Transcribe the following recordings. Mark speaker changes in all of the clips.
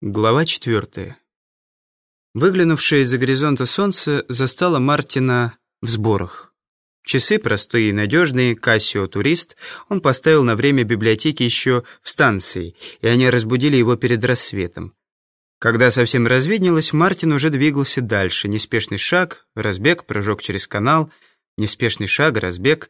Speaker 1: Глава четвертая. Выглянувшее из-за горизонта солнце застало Мартина в сборах. Часы простые и надежные, Кассио турист, он поставил на время библиотеки еще в станции, и они разбудили его перед рассветом. Когда совсем разведнилось, Мартин уже двигался дальше. Неспешный шаг, разбег, прыжок через канал, неспешный шаг, разбег.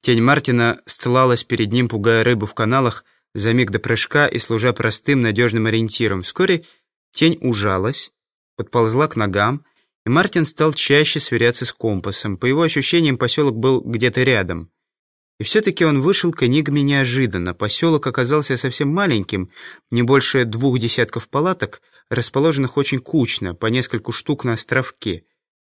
Speaker 1: Тень Мартина стлалась перед ним, пугая рыбу в каналах, за миг до прыжка и служа простым, надежным ориентиром. Вскоре тень ужалась, подползла к ногам, и Мартин стал чаще сверяться с компасом. По его ощущениям, поселок был где-то рядом. И все-таки он вышел к энигме неожиданно. Поселок оказался совсем маленьким, не больше двух десятков палаток, расположенных очень кучно, по нескольку штук на островке.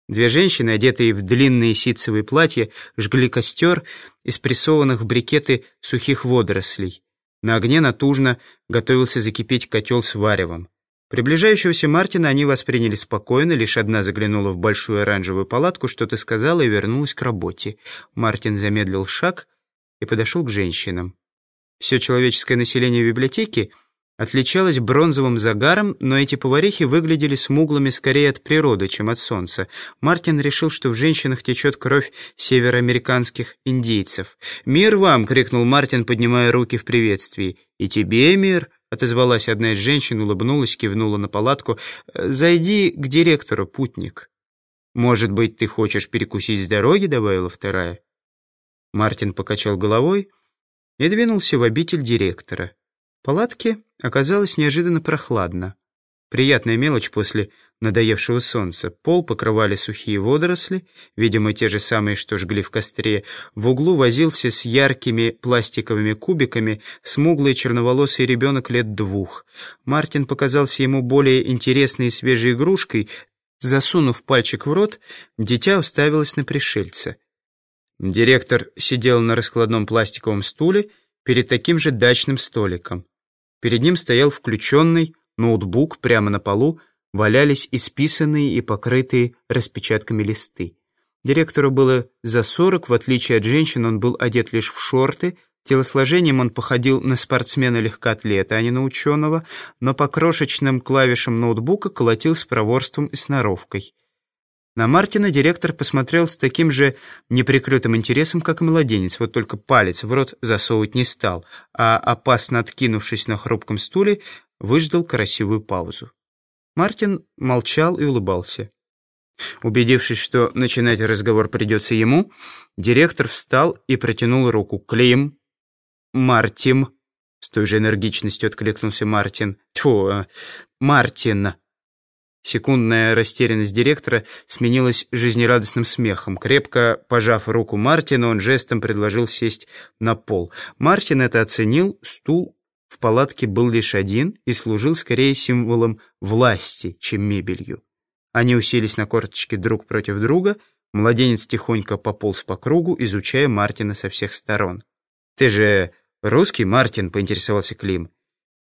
Speaker 1: Две женщины, одетые в длинные ситцевые платья, жгли костер из прессованных в брикеты сухих водорослей. На огне натужно готовился закипеть котел с варевом. Приближающегося Мартина они восприняли спокойно, лишь одна заглянула в большую оранжевую палатку, что-то сказала и вернулась к работе. Мартин замедлил шаг и подошел к женщинам. Все человеческое население библиотеки — отличалась бронзовым загаром, но эти поварихи выглядели смуглыми скорее от природы, чем от солнца. Мартин решил, что в женщинах течет кровь североамериканских индейцев. «Мир вам!» — крикнул Мартин, поднимая руки в приветствии. «И тебе мир!» — отозвалась одна из женщин, улыбнулась, кивнула на палатку. «Зайди к директору, путник». «Может быть, ты хочешь перекусить с дороги?» — добавила вторая. Мартин покачал головой и двинулся в обитель директора палатке оказалось неожиданно прохладно. Приятная мелочь после надоевшего солнца. Пол покрывали сухие водоросли, видимо, те же самые, что жгли в костре. В углу возился с яркими пластиковыми кубиками смуглый черноволосый ребенок лет двух. Мартин показался ему более интересной и свежей игрушкой. Засунув пальчик в рот, дитя уставилось на пришельца. Директор сидел на раскладном пластиковом стуле перед таким же дачным столиком. Перед ним стоял включенный ноутбук, прямо на полу валялись исписанные и покрытые распечатками листы. Директору было за сорок, в отличие от женщин он был одет лишь в шорты, телосложением он походил на спортсмена-легкоатлета, а не на ученого, но по крошечным клавишам ноутбука колотил с проворством и сноровкой. На Мартина директор посмотрел с таким же неприкрытым интересом, как и младенец, вот только палец в рот засовывать не стал, а, опасно откинувшись на хрупком стуле, выждал красивую паузу. Мартин молчал и улыбался. Убедившись, что начинать разговор придется ему, директор встал и протянул руку. «Клим! Мартим!» С той же энергичностью откликнулся Мартин. «Тьфу, э, Мартин!» Секундная растерянность директора сменилась жизнерадостным смехом. Крепко пожав руку Мартина, он жестом предложил сесть на пол. Мартин это оценил, стул в палатке был лишь один и служил скорее символом власти, чем мебелью. Они уселись на корточки друг против друга, младенец тихонько пополз по кругу, изучая Мартина со всех сторон. «Ты же русский, Мартин?» — поинтересовался Клим.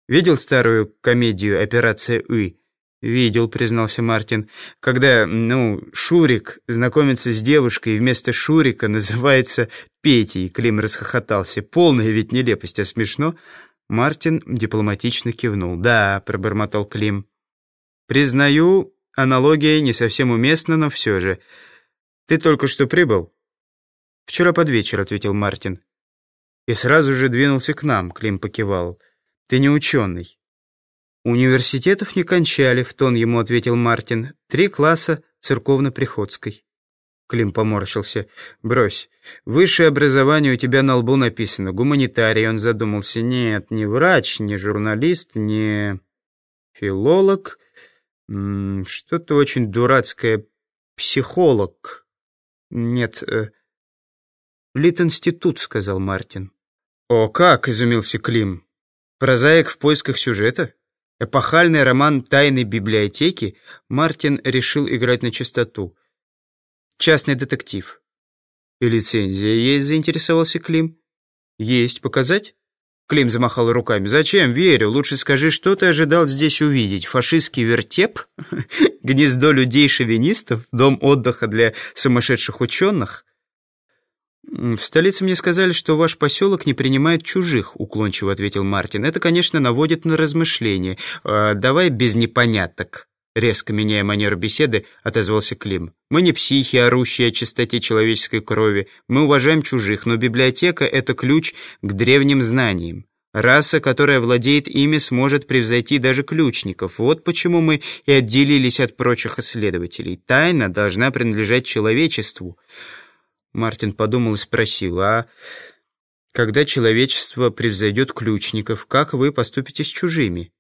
Speaker 1: «Видел старую комедию «Операция Уи»?» «Видел», — признался Мартин. «Когда, ну, Шурик знакомится с девушкой и вместо Шурика называется Петей», — Клим расхохотался. «Полная ведь нелепость, а смешно». Мартин дипломатично кивнул. «Да», — пробормотал Клим. «Признаю, аналогия не совсем уместна, но все же. Ты только что прибыл?» «Вчера под вечер», — ответил Мартин. «И сразу же двинулся к нам», — Клим покивал. «Ты не ученый». «Университетов не кончали», — в тон ему ответил Мартин. «Три класса церковно-приходской». Клим поморщился. «Брось. Высшее образование у тебя на лбу написано. Гуманитарий». Он задумался. «Нет, не врач, не журналист, не филолог. Что-то очень дурацкое. Психолог. Нет, э, Литинститут», — сказал Мартин. «О, как!» — изумился Клим. «Прозаик в поисках сюжета?» Эпохальный роман «Тайны библиотеки» Мартин решил играть на чистоту. Частный детектив. «И лицензия есть?» — заинтересовался Клим. «Есть. Показать?» Клим замахал руками. «Зачем? Верю. Лучше скажи, что ты ожидал здесь увидеть? Фашистский вертеп? Гнездо людей-шовинистов? Дом отдыха для сумасшедших ученых?» «В столице мне сказали, что ваш поселок не принимает чужих», — уклончиво ответил Мартин. «Это, конечно, наводит на размышления. Э, давай без непоняток». Резко меняя манеру беседы, отозвался Клим. «Мы не психи, орущие о чистоте человеческой крови. Мы уважаем чужих, но библиотека — это ключ к древним знаниям. Раса, которая владеет ими, сможет превзойти даже ключников. Вот почему мы и отделились от прочих исследователей. Тайна должна принадлежать человечеству». Мартин подумал и спросил, «А когда человечество превзойдет ключников, как вы поступите с чужими?»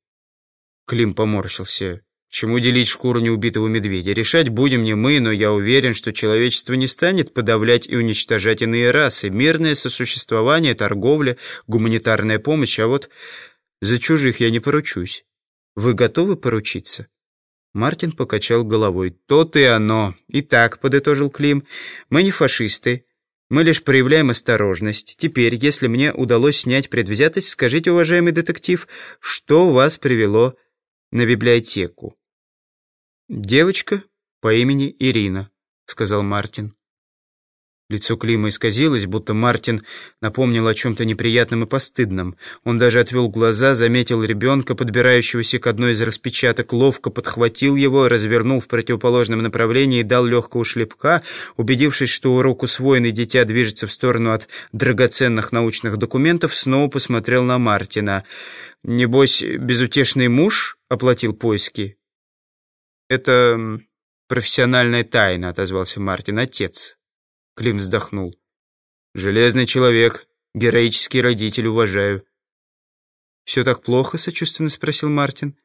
Speaker 1: Клим поморщился. Чему делить шкуру неубитого медведя? Решать будем не мы, но я уверен, что человечество не станет подавлять и уничтожать иные расы. Мирное сосуществование, торговля, гуманитарная помощь, а вот за чужих я не поручусь. Вы готовы поручиться?» Мартин покачал головой. «То-то и оно. Итак», — подытожил Клим, — «мы не фашисты. Мы лишь проявляем осторожность. Теперь, если мне удалось снять предвзятость, скажите, уважаемый детектив, что вас привело на библиотеку?» «Девочка по имени Ирина», — сказал Мартин. Лицо Клима исказилось, будто Мартин напомнил о чем-то неприятном и постыдном. Он даже отвел глаза, заметил ребенка, подбирающегося к одной из распечаток, ловко подхватил его, развернул в противоположном направлении и дал легкого шлепка. Убедившись, что урок усвоенный дитя движется в сторону от драгоценных научных документов, снова посмотрел на Мартина. «Небось, безутешный муж оплатил поиски?» «Это профессиональная тайна», — отозвался Мартин. «Отец». Клим вздохнул. «Железный человек, героический родитель, уважаю». «Все так плохо?» — сочувственно спросил Мартин.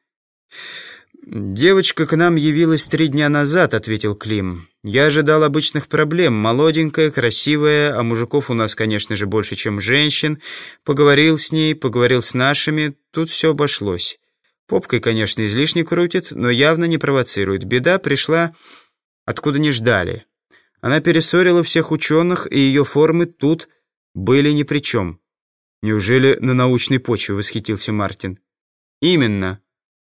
Speaker 1: «Девочка к нам явилась три дня назад», — ответил Клим. «Я ожидал обычных проблем. Молоденькая, красивая, а мужиков у нас, конечно же, больше, чем женщин. Поговорил с ней, поговорил с нашими. Тут все обошлось. Попкой, конечно, излишне крутит, но явно не провоцирует. Беда пришла, откуда не ждали. Она перессорила всех ученых, и ее формы тут были ни при чем. Неужели на научной почве, восхитился Мартин. Именно.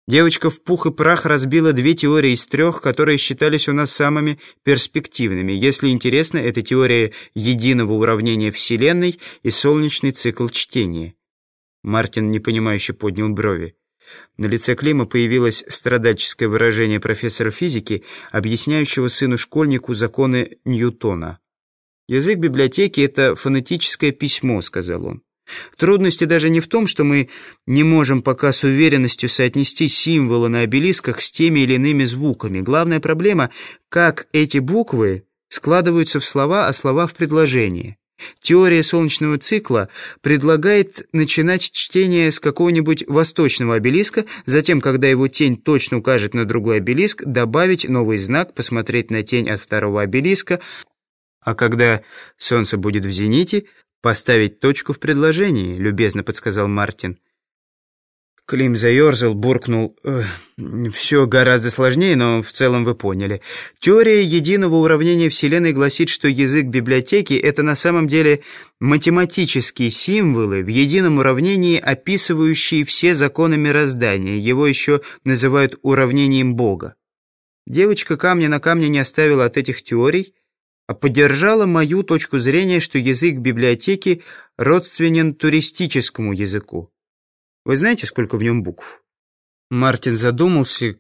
Speaker 1: Девочка в пух и прах разбила две теории из трех, которые считались у нас самыми перспективными. Если интересно, это теория единого уравнения Вселенной и солнечный цикл чтения. Мартин непонимающе поднял брови. На лице Клима появилось страдальческое выражение профессора физики, объясняющего сыну-школьнику законы Ньютона. «Язык библиотеки — это фонетическое письмо», — сказал он. Трудности даже не в том, что мы не можем пока с уверенностью соотнести символы на обелисках с теми или иными звуками. Главная проблема — как эти буквы складываются в слова, а слова в предложения. Теория солнечного цикла предлагает начинать чтение с какого-нибудь восточного обелиска, затем, когда его тень точно укажет на другой обелиск, добавить новый знак, посмотреть на тень от второго обелиска, а когда солнце будет в зените, поставить точку в предложении, любезно подсказал Мартин. Клим заерзал, буркнул. «Все гораздо сложнее, но в целом вы поняли. Теория единого уравнения Вселенной гласит, что язык библиотеки — это на самом деле математические символы в едином уравнении, описывающие все законы мироздания. Его еще называют уравнением Бога. Девочка камня на камне не оставила от этих теорий, а поддержала мою точку зрения, что язык библиотеки родственен туристическому языку. Вы знаете, сколько в нем букв?» Мартин задумался.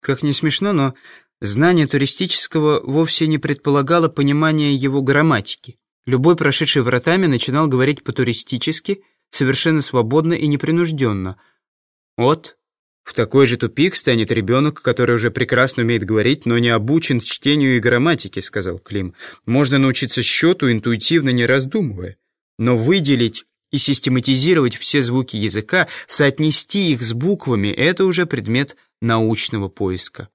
Speaker 1: Как не смешно, но знание туристического вовсе не предполагало понимания его грамматики. Любой прошедший вратами начинал говорить по-туристически, совершенно свободно и непринужденно. «От...» В такой же тупик станет ребенок, который уже прекрасно умеет говорить, но не обучен чтению и грамматике, сказал Клим. Можно научиться счету, интуитивно не раздумывая. Но выделить и систематизировать все звуки языка, соотнести их с буквами – это уже предмет научного поиска.